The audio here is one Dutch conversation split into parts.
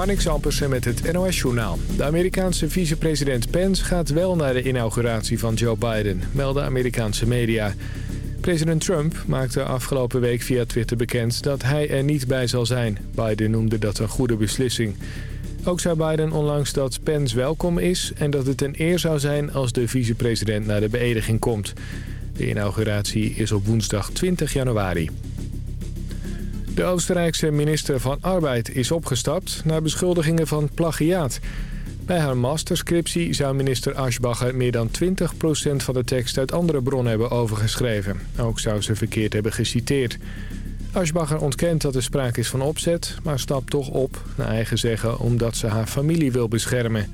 Marnix Ampersen met het NOS-journaal. De Amerikaanse vicepresident Pence gaat wel naar de inauguratie van Joe Biden, melden Amerikaanse media. President Trump maakte afgelopen week via Twitter bekend dat hij er niet bij zal zijn. Biden noemde dat een goede beslissing. Ook zei Biden onlangs dat Pence welkom is en dat het een eer zou zijn als de vicepresident naar de beëdiging komt. De inauguratie is op woensdag 20 januari. De Oostenrijkse minister van Arbeid is opgestapt na beschuldigingen van plagiaat. Bij haar masterscriptie zou minister Aschbacher meer dan 20% van de tekst uit andere bronnen hebben overgeschreven. Ook zou ze verkeerd hebben geciteerd. Aschbacher ontkent dat er sprake is van opzet, maar stapt toch op, naar eigen zeggen, omdat ze haar familie wil beschermen.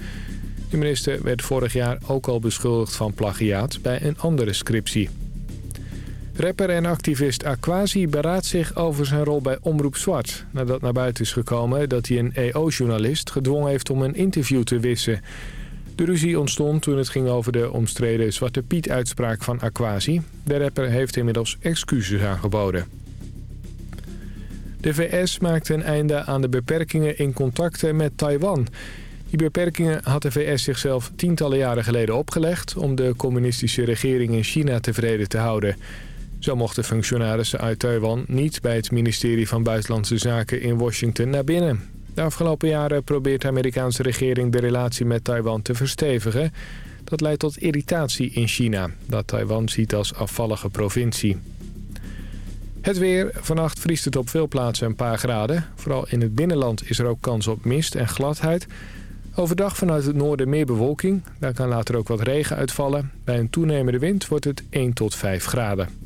De minister werd vorig jaar ook al beschuldigd van plagiaat bij een andere scriptie. Rapper en activist Aquasi beraadt zich over zijn rol bij Omroep Zwart... nadat naar buiten is gekomen dat hij een EO-journalist gedwongen heeft om een interview te wissen. De ruzie ontstond toen het ging over de omstreden Zwarte Piet-uitspraak van Aquasi. De rapper heeft inmiddels excuses aangeboden. De VS maakt een einde aan de beperkingen in contacten met Taiwan... Die beperkingen had de VS zichzelf tientallen jaren geleden opgelegd... om de communistische regering in China tevreden te houden. Zo mochten functionarissen uit Taiwan niet bij het ministerie van Buitenlandse Zaken in Washington naar binnen. De afgelopen jaren probeert de Amerikaanse regering de relatie met Taiwan te verstevigen. Dat leidt tot irritatie in China, dat Taiwan ziet als afvallige provincie. Het weer. Vannacht vriest het op veel plaatsen een paar graden. Vooral in het binnenland is er ook kans op mist en gladheid. Overdag vanuit het noorden meer bewolking. Daar kan later ook wat regen uitvallen. Bij een toenemende wind wordt het 1 tot 5 graden.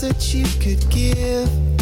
That you could give?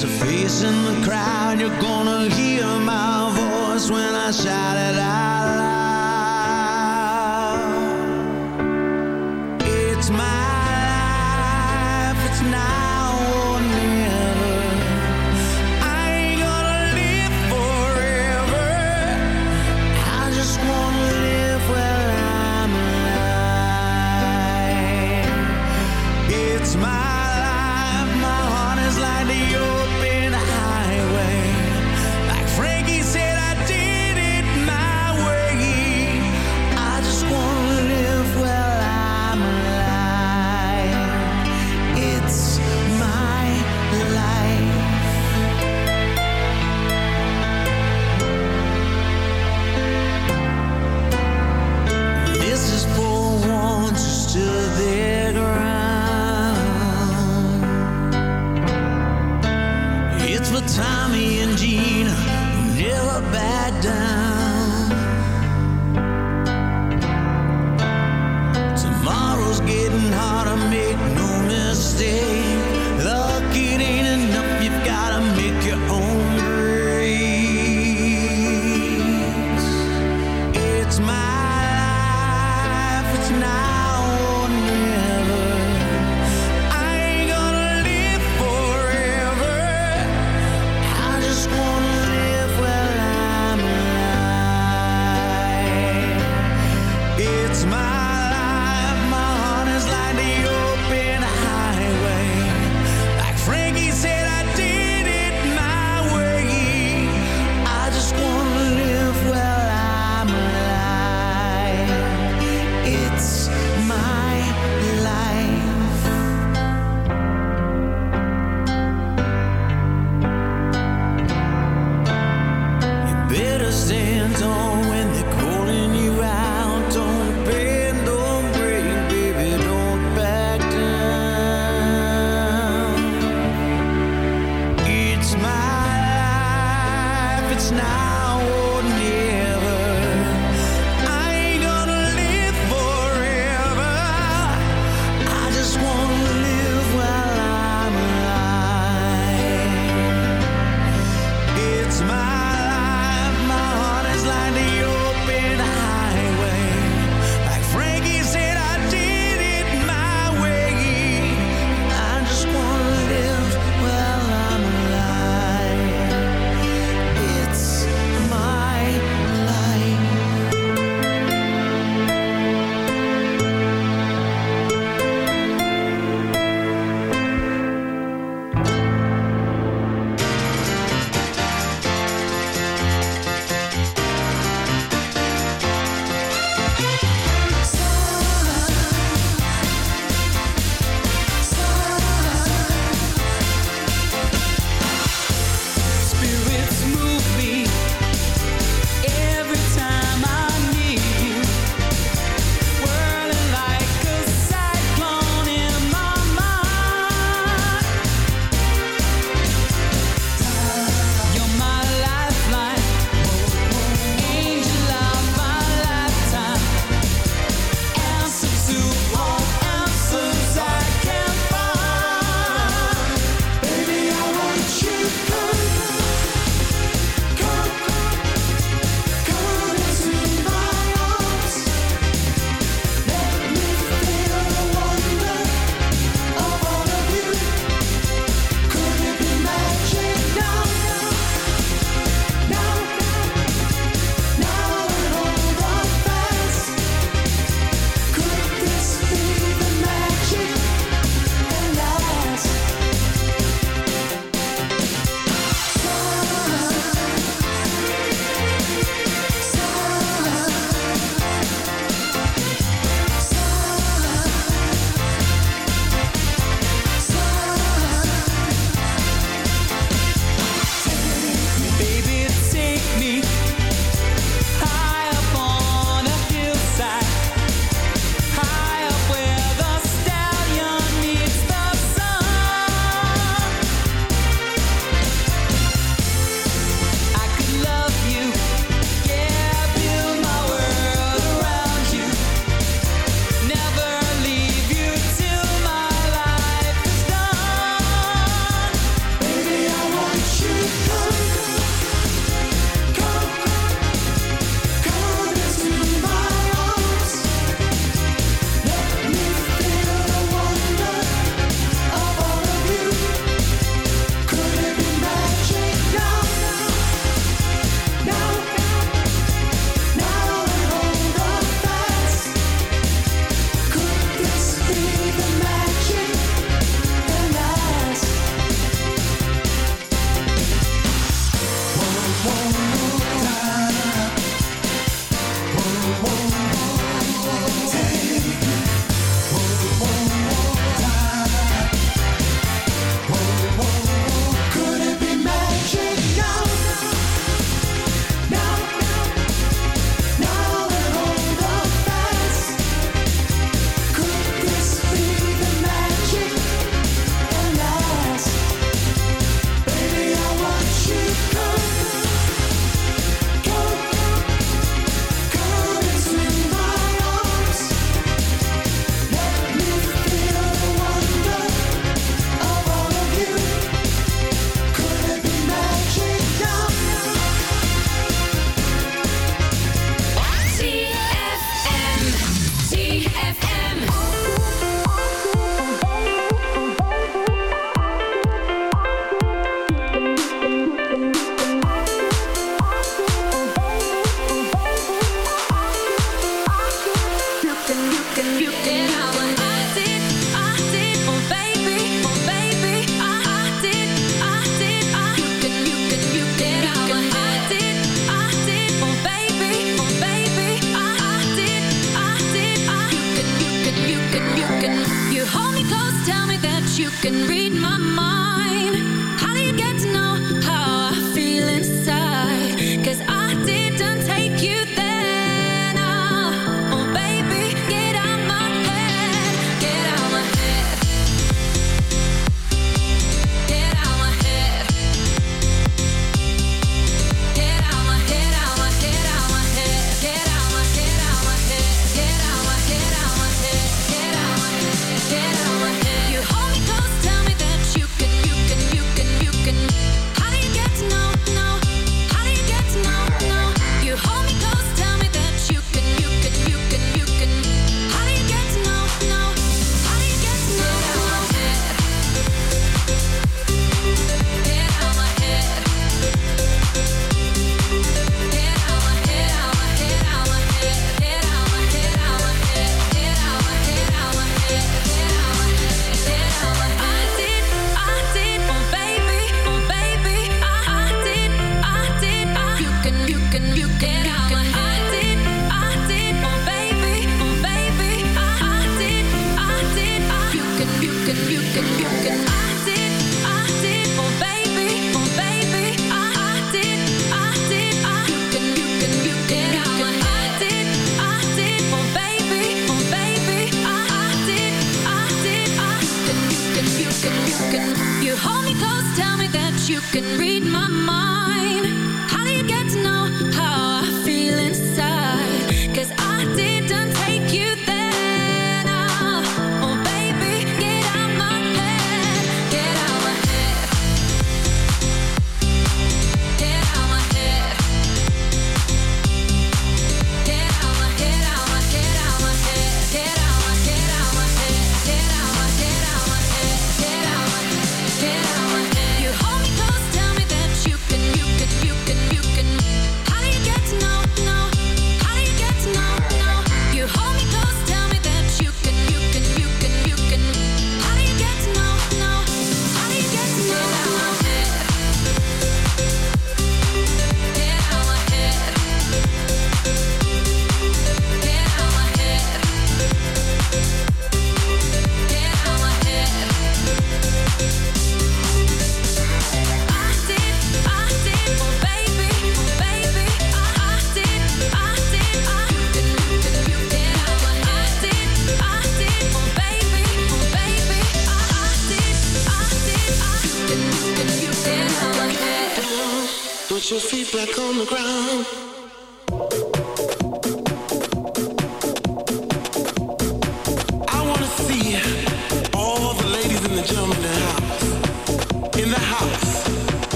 to face in the crowd. You're gonna hear my voice when I shout it out.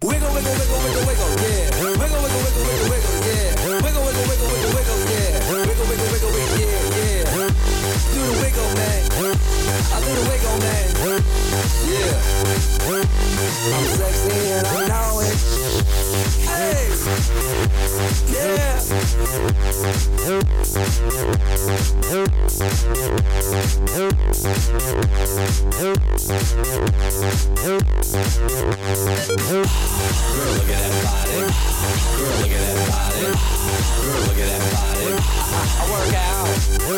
Wiggle, wiggle, wiggle, wiggle, wiggle, yeah. Wiggle, wiggle, wiggle, wiggle, wiggle, yeah. Wiggle, wiggle, wiggle, wiggle, wiggle, yeah. Wiggle, wiggle, wiggle, wiggle, yeah, yeah. Do the wiggle, man. I do wiggle, man. Yeah. I'm sexy and I know it. Hey. Yeah. Girl, look at that body. Girl, look at that body. Girl, look at that body. I work out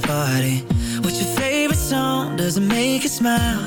party What's your favorite song? Does it make you smile?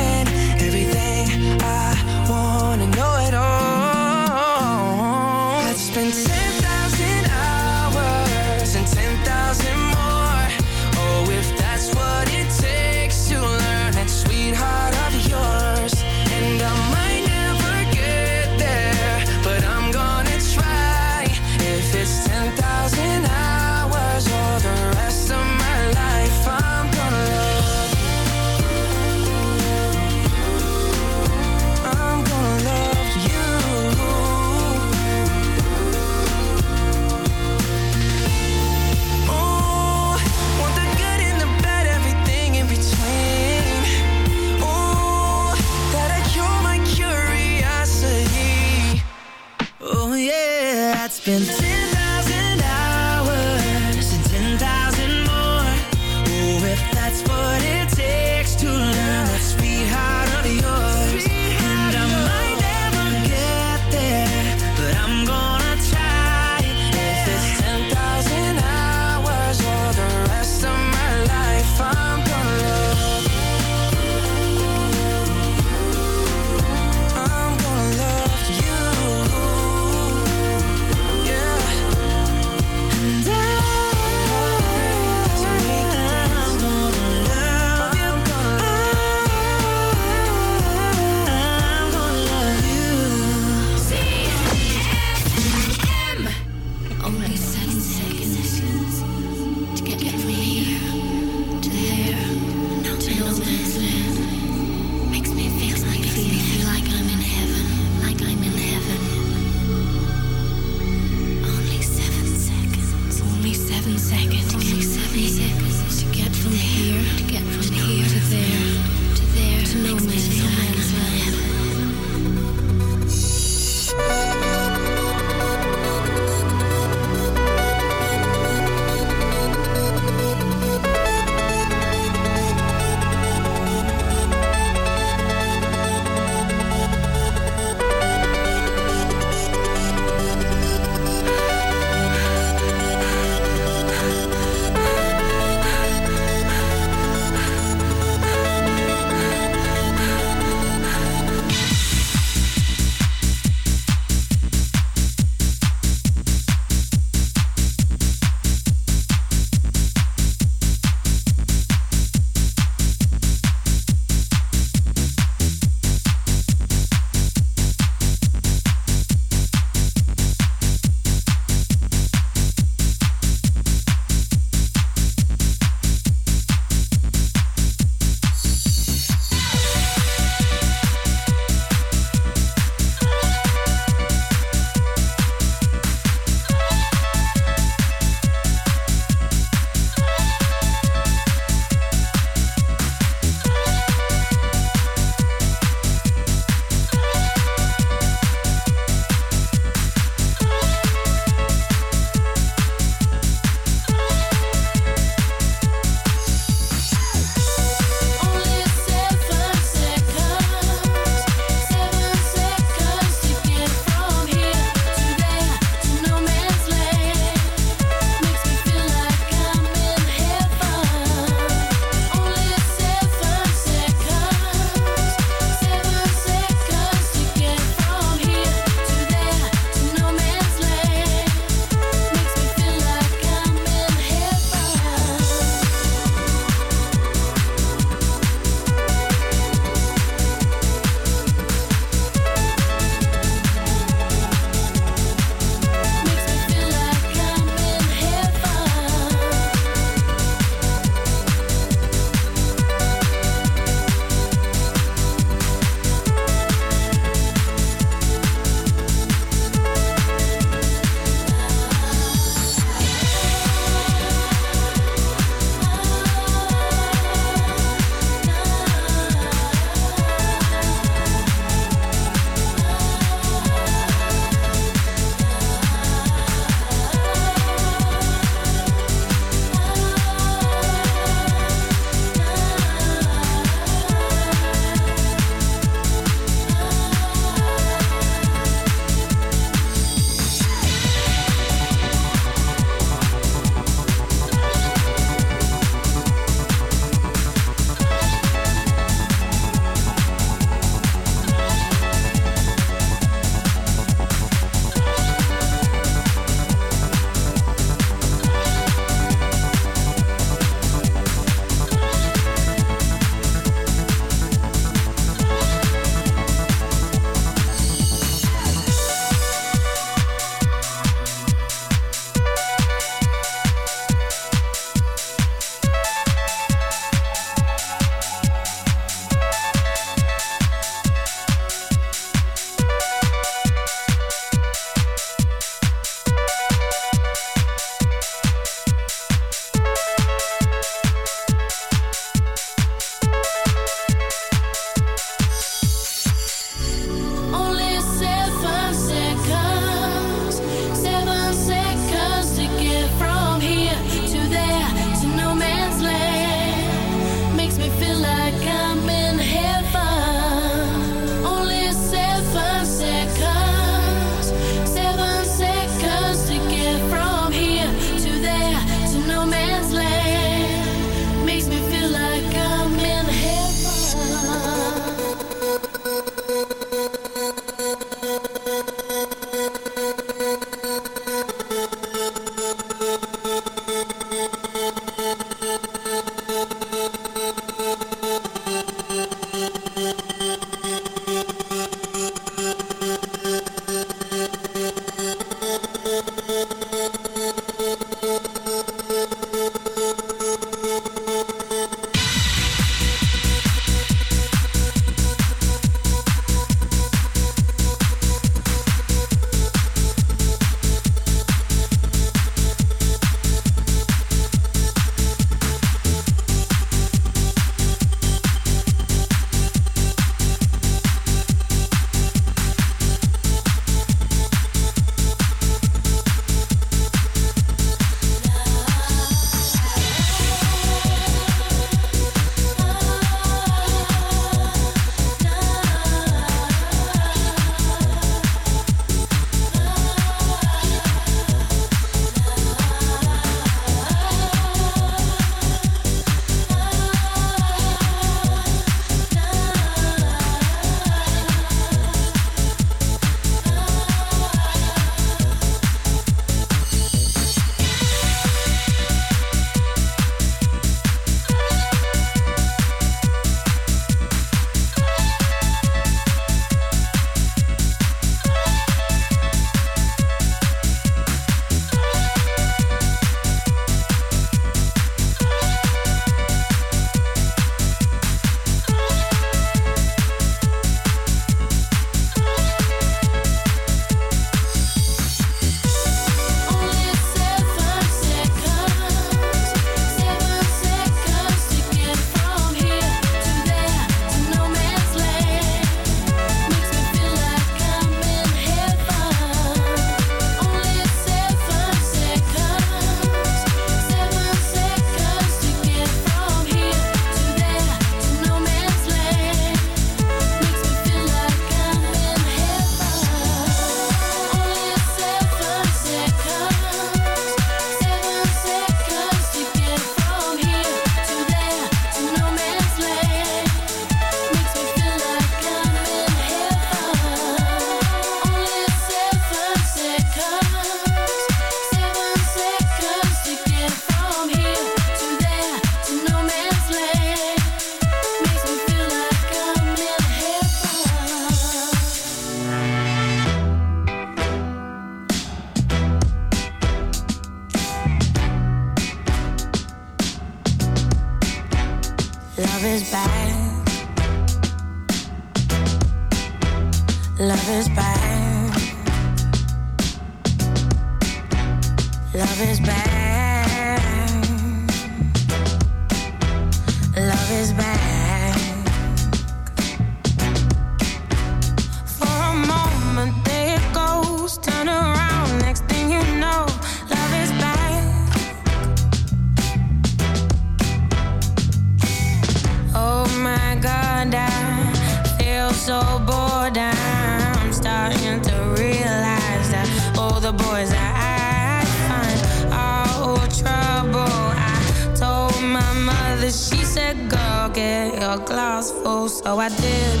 let get your glass full. So I did,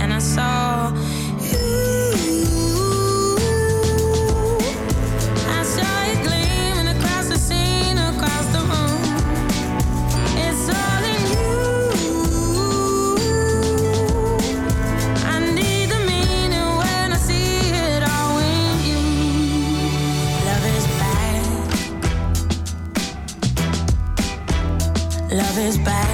and I saw you. I saw gleaming across the scene, across the room. It's all in you. I need the meaning when I see it all in you. Love is back. Love is.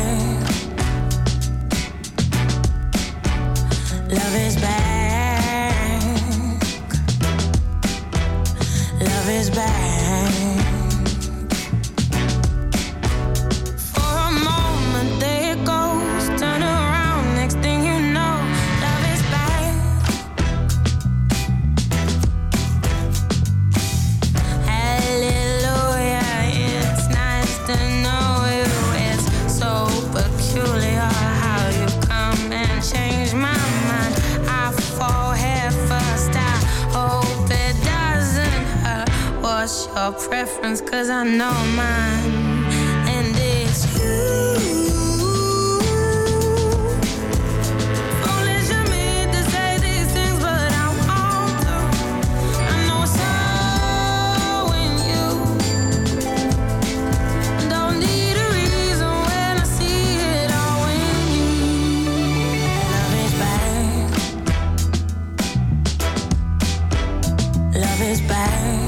back